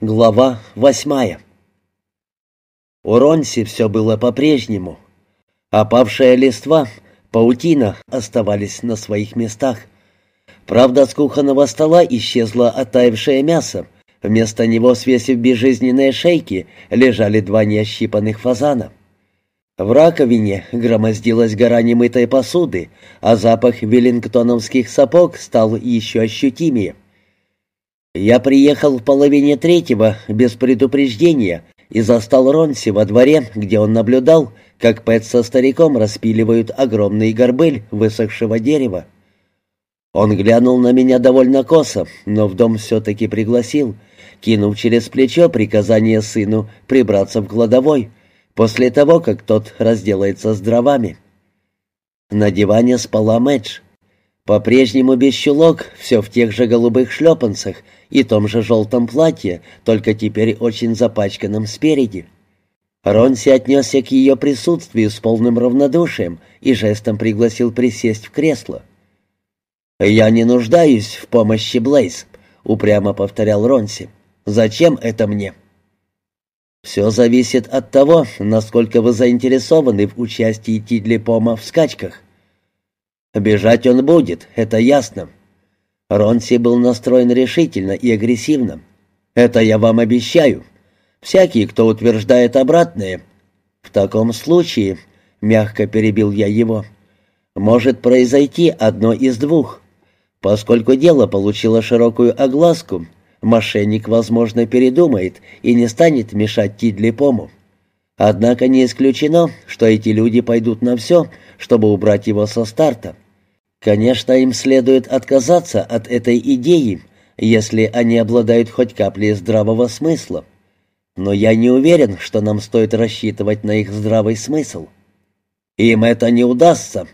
Глава восьмая У Ронси все было по-прежнему. Опавшая листва, паутина оставались на своих местах. Правда, с кухонного стола исчезло оттаившее мясо. Вместо него, свесив безжизненные шейки, лежали два неощипанных фазана. В раковине громоздилась гора немытой посуды, а запах веллингтоновских сапог стал еще ощутимее. Я приехал в половине третьего без предупреждения и застал Ронси во дворе, где он наблюдал, как Пэт со стариком распиливают огромный горбыль высохшего дерева. Он глянул на меня довольно косо, но в дом все-таки пригласил, кинув через плечо приказание сыну прибраться в кладовой, после того, как тот разделается с дровами. На диване спала Мэдж. По-прежнему без чулок, все в тех же голубых шлепанцах и том же желтом платье, только теперь очень запачканном спереди. Ронси отнесся к ее присутствию с полным равнодушием и жестом пригласил присесть в кресло. «Я не нуждаюсь в помощи Блейз», — упрямо повторял Ронси. «Зачем это мне?» «Все зависит от того, насколько вы заинтересованы в участии Тидли Пома в скачках. Бежать он будет, это ясно. Ронси был настроен решительно и агрессивно. Это я вам обещаю. Всякий, кто утверждает обратное. В таком случае, мягко перебил я его, может произойти одно из двух. Поскольку дело получило широкую огласку, мошенник, возможно, передумает и не станет мешать Тидли Пому. Однако не исключено, что эти люди пойдут на все, чтобы убрать его со старта. Конечно, им следует отказаться от этой идеи, если они обладают хоть каплей здравого смысла. Но я не уверен, что нам стоит рассчитывать на их здравый смысл. Им это не удастся.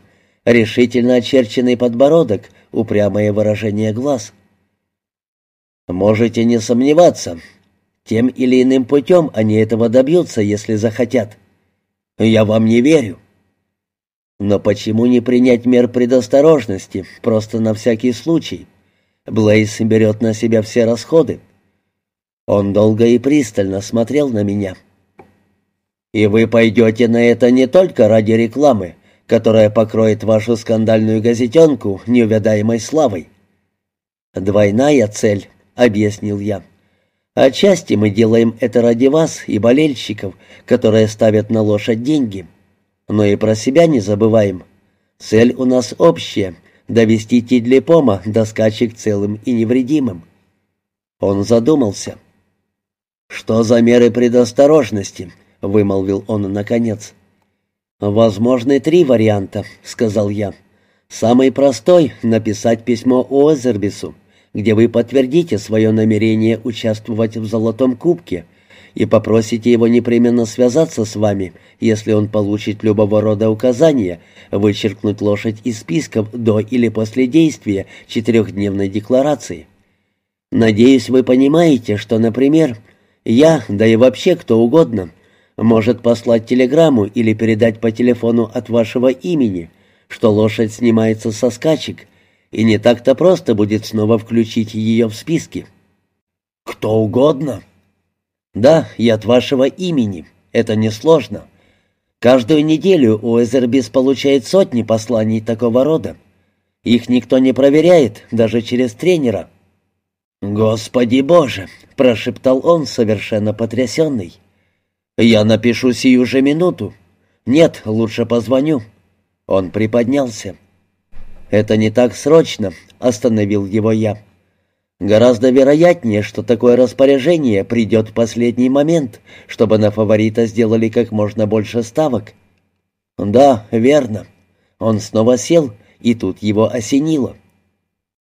Решительно очерченный подбородок, упрямое выражение глаз. Можете не сомневаться. Тем или иным путем они этого добьются, если захотят. Я вам не верю. Но почему не принять мер предосторожности, просто на всякий случай? Блейз берет на себя все расходы. Он долго и пристально смотрел на меня. «И вы пойдете на это не только ради рекламы, которая покроет вашу скандальную газетенку неувядаемой славой». «Двойная цель», — объяснил я. «Отчасти мы делаем это ради вас и болельщиков, которые ставят на лошадь деньги но и про себя не забываем. Цель у нас общая — довести Тидлипома до скачек целым и невредимым. Он задумался. «Что за меры предосторожности?» — вымолвил он наконец. «Возможны три варианта», — сказал я. «Самый простой — написать письмо Уозербису, где вы подтвердите свое намерение участвовать в «Золотом кубке», и попросите его непременно связаться с вами, если он получит любого рода указания, вычеркнуть лошадь из списков до или после действия четырехдневной декларации. Надеюсь, вы понимаете, что, например, я, да и вообще кто угодно, может послать телеграмму или передать по телефону от вашего имени, что лошадь снимается со скачек, и не так-то просто будет снова включить ее в списки. «Кто угодно», «Да, и от вашего имени. Это несложно. Каждую неделю Уэзербис получает сотни посланий такого рода. Их никто не проверяет, даже через тренера». «Господи Боже!» — прошептал он, совершенно потрясенный. «Я напишу сию же минуту. Нет, лучше позвоню». Он приподнялся. «Это не так срочно», — остановил его я. Гораздо вероятнее, что такое распоряжение придет в последний момент, чтобы на фаворита сделали как можно больше ставок. Да, верно. Он снова сел, и тут его осенило.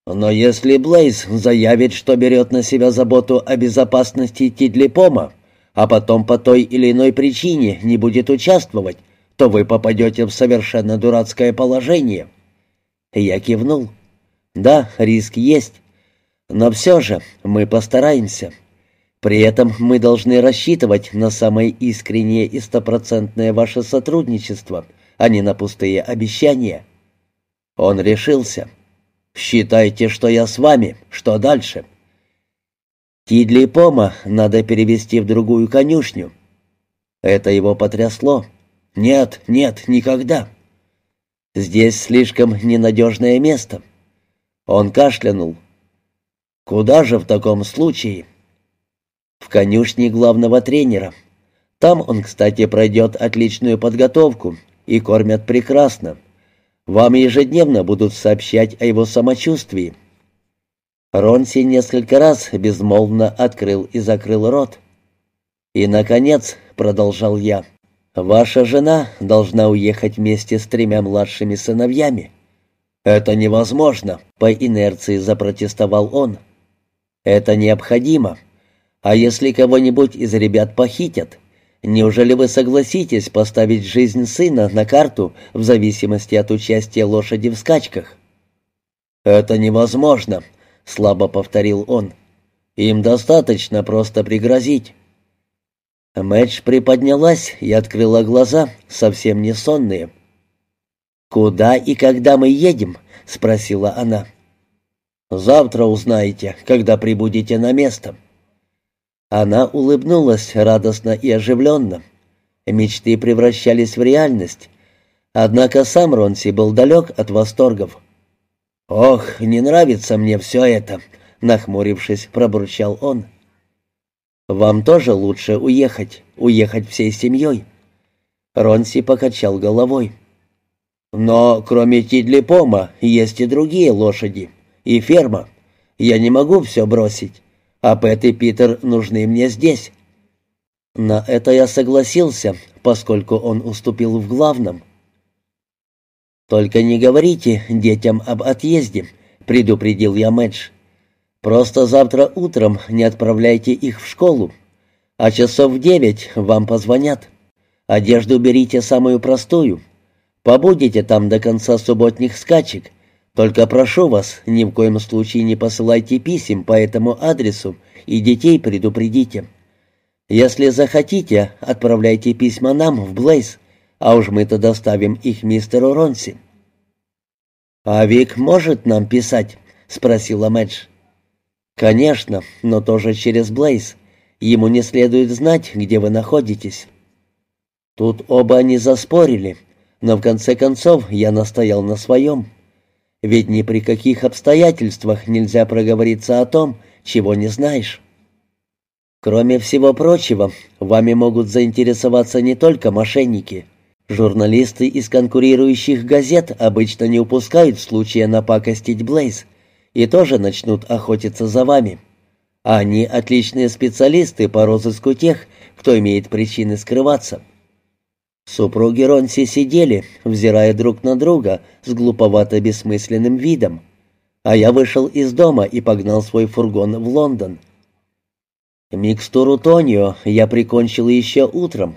Но если Блейз заявит, что берет на себя заботу о безопасности Тидлипома, а потом по той или иной причине не будет участвовать, то вы попадете в совершенно дурацкое положение. Я кивнул. Да, риск есть. Но все же мы постараемся. При этом мы должны рассчитывать на самое искреннее и стопроцентное ваше сотрудничество, а не на пустые обещания. Он решился. «Считайте, что я с вами. Что дальше?» Тидли Пома надо перевести в другую конюшню. Это его потрясло. Нет, нет, никогда. Здесь слишком ненадежное место. Он кашлянул. Куда же в таком случае? В конюшне главного тренера. Там он, кстати, пройдет отличную подготовку и кормят прекрасно. Вам ежедневно будут сообщать о его самочувствии. Ронси несколько раз безмолвно открыл и закрыл рот. «И, наконец», — продолжал я, — «ваша жена должна уехать вместе с тремя младшими сыновьями». «Это невозможно», — по инерции запротестовал он. «Это необходимо. А если кого-нибудь из ребят похитят, неужели вы согласитесь поставить жизнь сына на карту в зависимости от участия лошади в скачках?» «Это невозможно», — слабо повторил он. «Им достаточно просто пригрозить». Мэтч приподнялась и открыла глаза, совсем не сонные. «Куда и когда мы едем?» — спросила она. «Завтра узнаете, когда прибудете на место». Она улыбнулась радостно и оживленно. Мечты превращались в реальность. Однако сам Ронси был далек от восторгов. «Ох, не нравится мне все это», — нахмурившись, пробурчал он. «Вам тоже лучше уехать, уехать всей семьей». Ронси покачал головой. «Но кроме Тидлипома есть и другие лошади, и ферма. Я не могу все бросить, а Пэт и Питер нужны мне здесь». На это я согласился, поскольку он уступил в главном — «Только не говорите детям об отъезде», — предупредил я Мэдж. «Просто завтра утром не отправляйте их в школу, а часов в девять вам позвонят. Одежду берите самую простую. Побудете там до конца субботних скачек. Только прошу вас, ни в коем случае не посылайте писем по этому адресу и детей предупредите. Если захотите, отправляйте письма нам в Блейз а уж мы-то доставим их мистеру Ронси». «А Вик может нам писать?» — спросила Мэдж. «Конечно, но тоже через Блейз. Ему не следует знать, где вы находитесь». Тут оба они заспорили, но в конце концов я настоял на своем. Ведь ни при каких обстоятельствах нельзя проговориться о том, чего не знаешь. Кроме всего прочего, вами могут заинтересоваться не только мошенники — Журналисты из конкурирующих газет обычно не упускают случая напакостить Блейз и тоже начнут охотиться за вами. Они отличные специалисты по розыску тех, кто имеет причины скрываться. Супруги Ронси сидели, взирая друг на друга с глуповато-бессмысленным видом, а я вышел из дома и погнал свой фургон в Лондон. Микстуру Тонио я прикончил еще утром,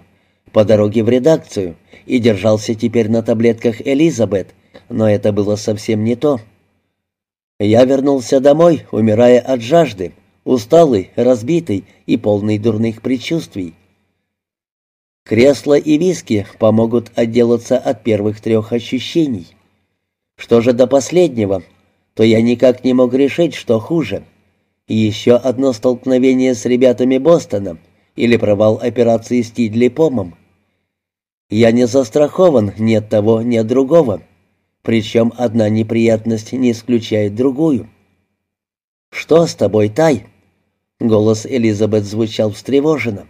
по дороге в редакцию и держался теперь на таблетках Элизабет, но это было совсем не то. Я вернулся домой, умирая от жажды, усталый, разбитый и полный дурных предчувствий. Кресло и виски помогут отделаться от первых трех ощущений. Что же до последнего, то я никак не мог решить, что хуже. Еще одно столкновение с ребятами Бостона или провал операции с Тидли-Помом. Я не застрахован ни от того, ни от другого. Причем одна неприятность не исключает другую. «Что с тобой, Тай?» Голос Элизабет звучал встревоженно.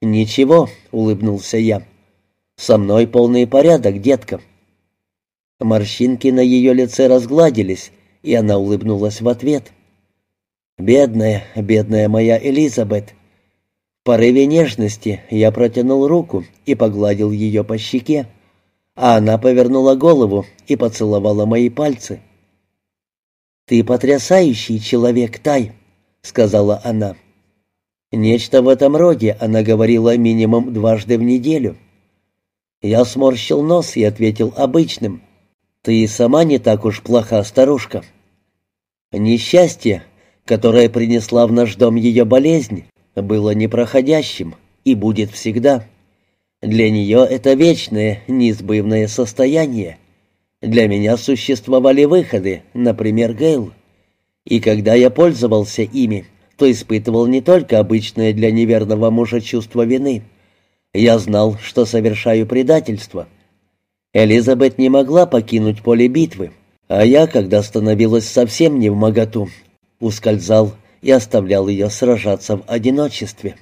«Ничего», — улыбнулся я. «Со мной полный порядок, детка». Морщинки на ее лице разгладились, и она улыбнулась в ответ. «Бедная, бедная моя Элизабет, порыве нежности я протянул руку и погладил ее по щеке, а она повернула голову и поцеловала мои пальцы. «Ты потрясающий человек, Тай», — сказала она. Нечто в этом роде она говорила минимум дважды в неделю. Я сморщил нос и ответил обычным. «Ты сама не так уж плоха, старушка». Несчастье, которое принесла в наш дом ее болезнь, было непроходящим и будет всегда. Для нее это вечное, неизбывное состояние. Для меня существовали выходы, например, Гейл. И когда я пользовался ими, то испытывал не только обычное для неверного мужа чувство вины. Я знал, что совершаю предательство. Элизабет не могла покинуть поле битвы, а я, когда становилась совсем не в моготу, ускользал и оставлял ее сражаться в одиночестве.